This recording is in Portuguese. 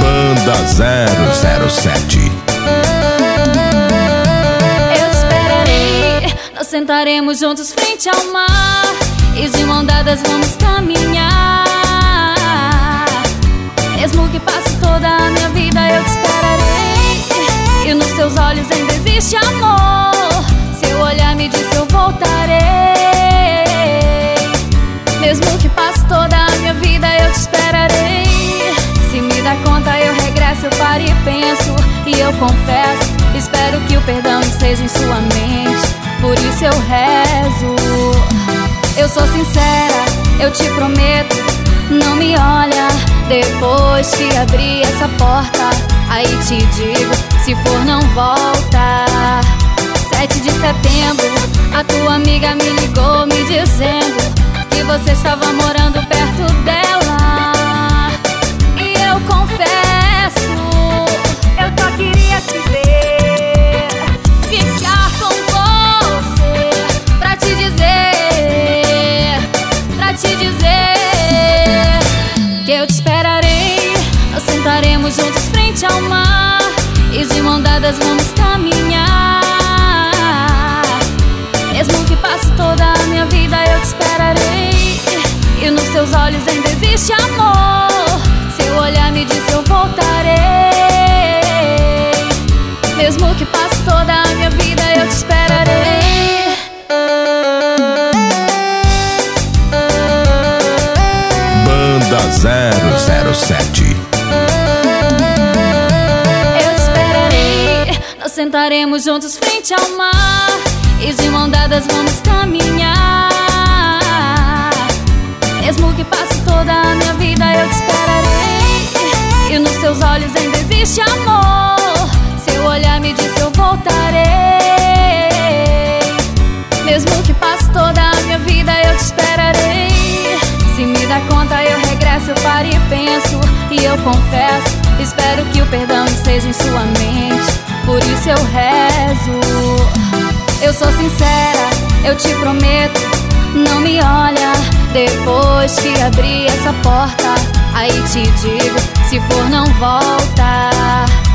Banda 007 Eu esperarei, nós sentaremos juntos frente ao mar eu confesso, espero que o perdão esteja em sua mente. Por isso eu rezo. Eu sou sincera, eu te prometo Não me olha. Depois que abrir essa porta Aí te digo, se for não volta. 7 de setembro, a tua amiga me ligou me dizendo Que você estava morando frente ao mar E de mão dadas vamos caminhar. Mesmo que passe toda a minha vida eu te esperarei. E nos teus olhos ainda existe amor. Seu olhar me diz eu voltarei. Mesmo que passe toda a minha vida eu te esperarei. Banda 007 sentaremos juntos frente ao mar E de mão dadas vamos caminhar. Mesmo que passe toda a minha vida eu te esperarei. E nos teus olhos ainda existe amor. Seu olhar me diz que eu voltarei. Mesmo que passe toda a minha vida eu te esperarei. Se me dá conta eu regresso, eu paro e penso. E eu confesso, espero que o perdão esteja em sua mente isso eu rezo. Eu sou sincera, eu te prometo Não me olha. Depois que abrir essa porta Aí te digo, se for não volta